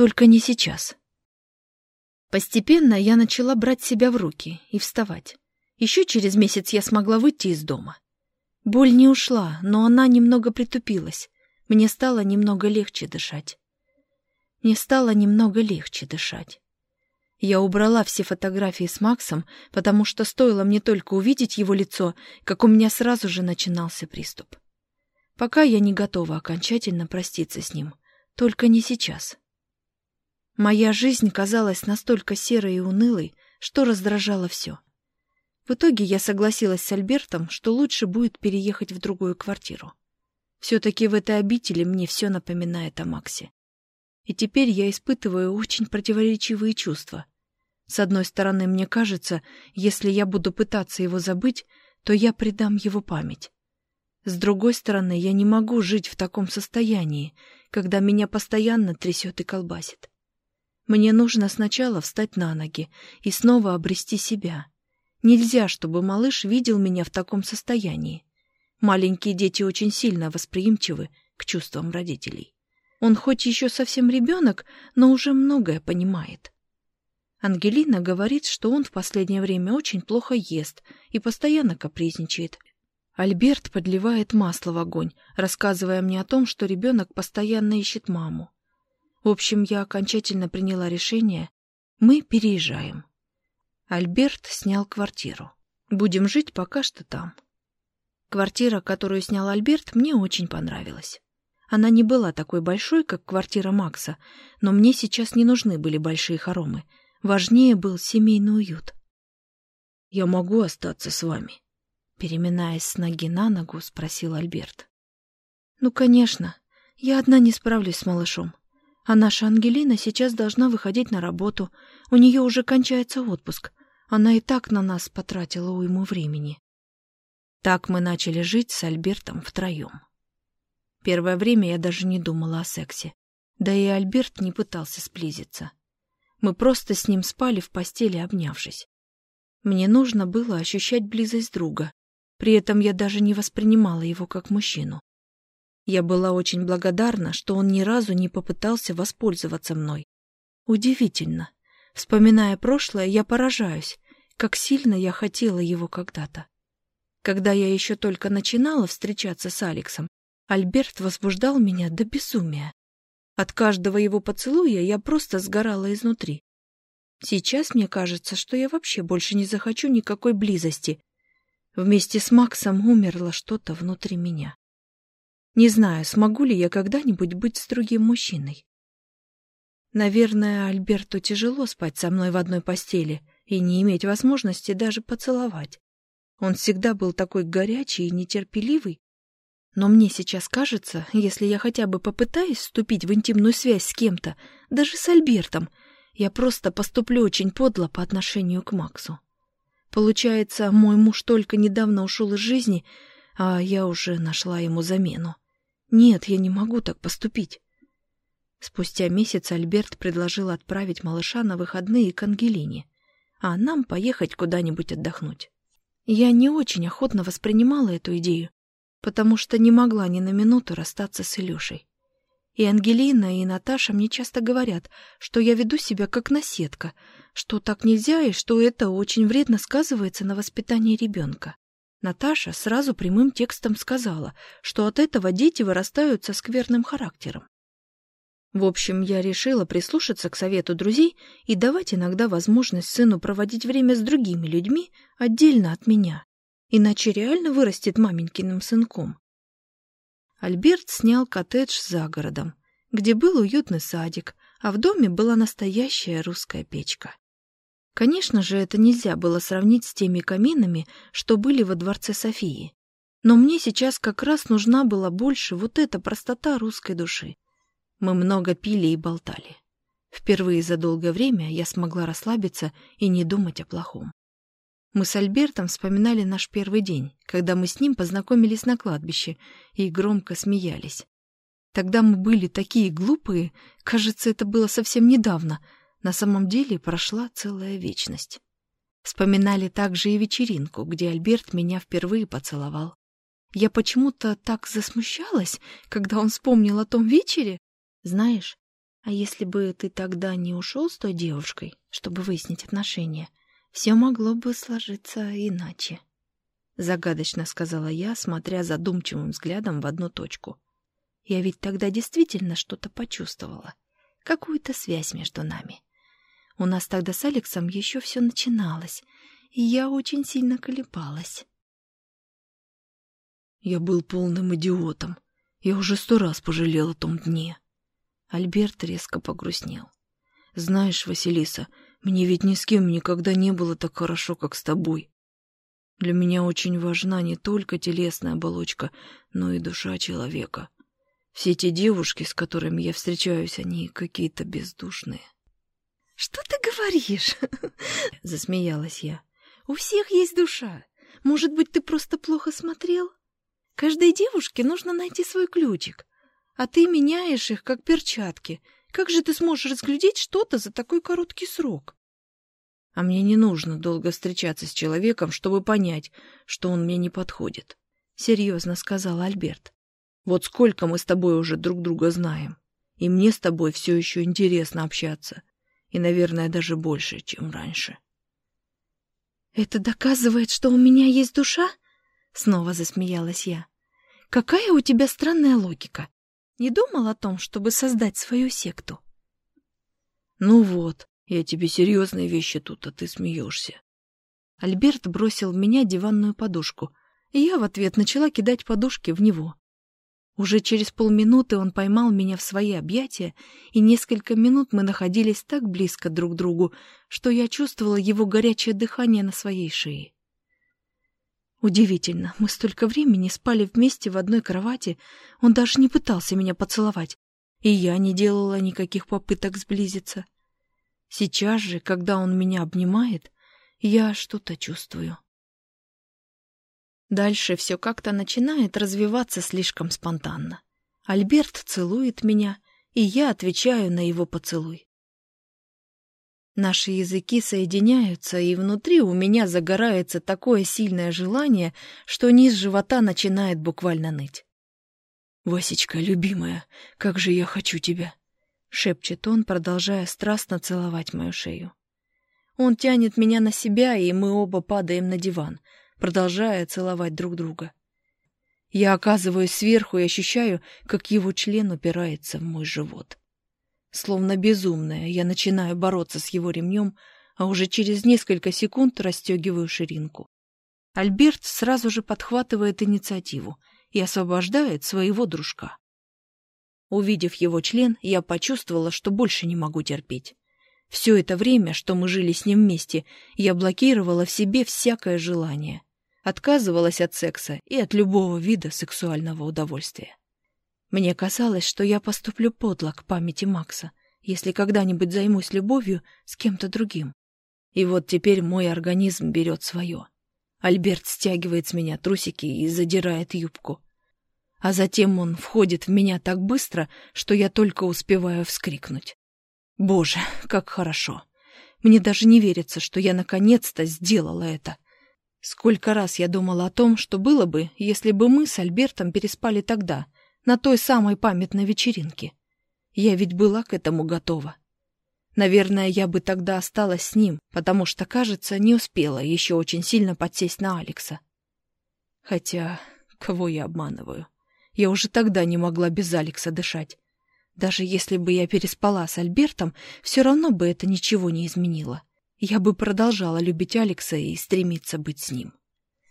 Только не сейчас. Постепенно я начала брать себя в руки и вставать. Еще через месяц я смогла выйти из дома. Боль не ушла, но она немного притупилась. Мне стало немного легче дышать. Мне стало немного легче дышать. Я убрала все фотографии с Максом, потому что стоило мне только увидеть его лицо, как у меня сразу же начинался приступ. Пока я не готова окончательно проститься с ним. Только не сейчас. Моя жизнь казалась настолько серой и унылой, что раздражало все. В итоге я согласилась с Альбертом, что лучше будет переехать в другую квартиру. Все-таки в этой обители мне все напоминает о Максе. И теперь я испытываю очень противоречивые чувства. С одной стороны, мне кажется, если я буду пытаться его забыть, то я предам его память. С другой стороны, я не могу жить в таком состоянии, когда меня постоянно трясет и колбасит. Мне нужно сначала встать на ноги и снова обрести себя. Нельзя, чтобы малыш видел меня в таком состоянии. Маленькие дети очень сильно восприимчивы к чувствам родителей. Он хоть еще совсем ребенок, но уже многое понимает. Ангелина говорит, что он в последнее время очень плохо ест и постоянно капризничает, Альберт подливает масло в огонь, рассказывая мне о том, что ребенок постоянно ищет маму. В общем, я окончательно приняла решение. Мы переезжаем. Альберт снял квартиру. Будем жить пока что там. Квартира, которую снял Альберт, мне очень понравилась. Она не была такой большой, как квартира Макса, но мне сейчас не нужны были большие хоромы. Важнее был семейный уют. «Я могу остаться с вами?» Переминаясь с ноги на ногу, спросил Альберт. «Ну, конечно. Я одна не справлюсь с малышом. А наша Ангелина сейчас должна выходить на работу. У нее уже кончается отпуск. Она и так на нас потратила уйму времени». Так мы начали жить с Альбертом втроем. Первое время я даже не думала о сексе. Да и Альберт не пытался сблизиться. Мы просто с ним спали в постели, обнявшись. Мне нужно было ощущать близость друга, при этом я даже не воспринимала его как мужчину. Я была очень благодарна, что он ни разу не попытался воспользоваться мной. Удивительно. Вспоминая прошлое, я поражаюсь, как сильно я хотела его когда-то. Когда я еще только начинала встречаться с Алексом, Альберт возбуждал меня до безумия. От каждого его поцелуя я просто сгорала изнутри. Сейчас мне кажется, что я вообще больше не захочу никакой близости, Вместе с Максом умерло что-то внутри меня. Не знаю, смогу ли я когда-нибудь быть с другим мужчиной. Наверное, Альберту тяжело спать со мной в одной постели и не иметь возможности даже поцеловать. Он всегда был такой горячий и нетерпеливый. Но мне сейчас кажется, если я хотя бы попытаюсь вступить в интимную связь с кем-то, даже с Альбертом, я просто поступлю очень подло по отношению к Максу. Получается, мой муж только недавно ушел из жизни, а я уже нашла ему замену. Нет, я не могу так поступить. Спустя месяц Альберт предложил отправить малыша на выходные к Ангелине, а нам поехать куда-нибудь отдохнуть. Я не очень охотно воспринимала эту идею, потому что не могла ни на минуту расстаться с Илюшей. И Ангелина, и Наташа мне часто говорят, что я веду себя как наседка, что так нельзя и что это очень вредно сказывается на воспитании ребенка. Наташа сразу прямым текстом сказала, что от этого дети вырастают со скверным характером. В общем, я решила прислушаться к совету друзей и давать иногда возможность сыну проводить время с другими людьми отдельно от меня. Иначе реально вырастет маменькиным сынком. Альберт снял коттедж за городом, где был уютный садик, а в доме была настоящая русская печка. Конечно же, это нельзя было сравнить с теми каминами, что были во дворце Софии. Но мне сейчас как раз нужна была больше вот эта простота русской души. Мы много пили и болтали. Впервые за долгое время я смогла расслабиться и не думать о плохом. Мы с Альбертом вспоминали наш первый день, когда мы с ним познакомились на кладбище и громко смеялись. Тогда мы были такие глупые, кажется, это было совсем недавно. На самом деле прошла целая вечность. Вспоминали также и вечеринку, где Альберт меня впервые поцеловал. Я почему-то так засмущалась, когда он вспомнил о том вечере. Знаешь, А если бы ты тогда не ушел с той девушкой, чтобы выяснить отношения, все могло бы сложиться иначе. Загадочно сказала я, смотря задумчивым взглядом в одну точку. Я ведь тогда действительно что-то почувствовала. Какую-то связь между нами. У нас тогда с Алексом еще все начиналось, и я очень сильно колебалась. Я был полным идиотом. Я уже сто раз пожалел о том дне. Альберт резко погрустнел. Знаешь, Василиса, мне ведь ни с кем никогда не было так хорошо, как с тобой. Для меня очень важна не только телесная оболочка, но и душа человека. Все те девушки, с которыми я встречаюсь, они какие-то бездушные. «Что ты говоришь?» — засмеялась я. «У всех есть душа. Может быть, ты просто плохо смотрел? Каждой девушке нужно найти свой ключик, а ты меняешь их, как перчатки. Как же ты сможешь разглядеть что-то за такой короткий срок?» «А мне не нужно долго встречаться с человеком, чтобы понять, что он мне не подходит», — серьезно сказал Альберт. «Вот сколько мы с тобой уже друг друга знаем, и мне с тобой все еще интересно общаться» и, наверное, даже больше, чем раньше. «Это доказывает, что у меня есть душа?» — снова засмеялась я. «Какая у тебя странная логика. Не думал о том, чтобы создать свою секту?» «Ну вот, я тебе серьезные вещи тут, а ты смеешься». Альберт бросил в меня диванную подушку, и я в ответ начала кидать подушки в него. Уже через полминуты он поймал меня в свои объятия, и несколько минут мы находились так близко друг к другу, что я чувствовала его горячее дыхание на своей шее. Удивительно, мы столько времени спали вместе в одной кровати, он даже не пытался меня поцеловать, и я не делала никаких попыток сблизиться. Сейчас же, когда он меня обнимает, я что-то чувствую. Дальше все как-то начинает развиваться слишком спонтанно. Альберт целует меня, и я отвечаю на его поцелуй. Наши языки соединяются, и внутри у меня загорается такое сильное желание, что низ живота начинает буквально ныть. «Васечка, любимая, как же я хочу тебя!» — шепчет он, продолжая страстно целовать мою шею. Он тянет меня на себя, и мы оба падаем на диван — продолжая целовать друг друга. Я оказываюсь сверху и ощущаю, как его член упирается в мой живот. Словно безумная, я начинаю бороться с его ремнем, а уже через несколько секунд расстегиваю ширинку. Альберт сразу же подхватывает инициативу и освобождает своего дружка. Увидев его член, я почувствовала, что больше не могу терпеть. Все это время, что мы жили с ним вместе, я блокировала в себе всякое желание отказывалась от секса и от любого вида сексуального удовольствия. Мне казалось, что я поступлю подло к памяти Макса, если когда-нибудь займусь любовью с кем-то другим. И вот теперь мой организм берет свое. Альберт стягивает с меня трусики и задирает юбку. А затем он входит в меня так быстро, что я только успеваю вскрикнуть. Боже, как хорошо! Мне даже не верится, что я наконец-то сделала это — Сколько раз я думала о том, что было бы, если бы мы с Альбертом переспали тогда, на той самой памятной вечеринке. Я ведь была к этому готова. Наверное, я бы тогда осталась с ним, потому что, кажется, не успела еще очень сильно подсесть на Алекса. Хотя, кого я обманываю? Я уже тогда не могла без Алекса дышать. Даже если бы я переспала с Альбертом, все равно бы это ничего не изменило я бы продолжала любить Алекса и стремиться быть с ним.